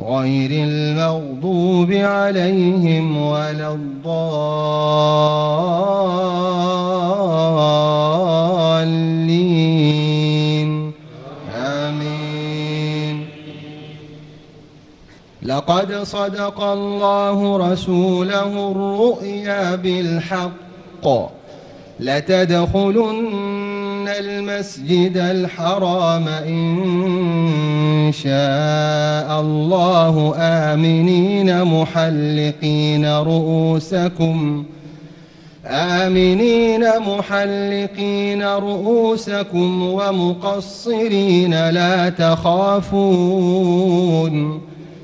غير المغضوب عليهم ولا الضالين. آمين. لقد صدق الله رسوله الرؤيا بالحق. لتدخلن المسجد الحرام إن شاء الله. آمنين محلقين رؤوسكم. آمنين محلقين رؤوسكم ومقصرين لا تخافون.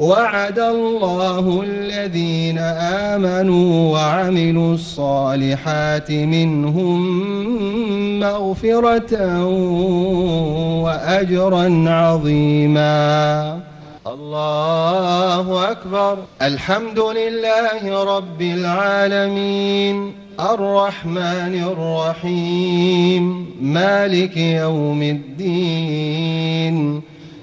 وعد الله الذين آمنوا وعملوا الصالحات منهم مغفرة وأجرا عظيما. الله أكبر. الحمد لله رب العالمين. الرحمن الرحيم. مالك يوم الدين.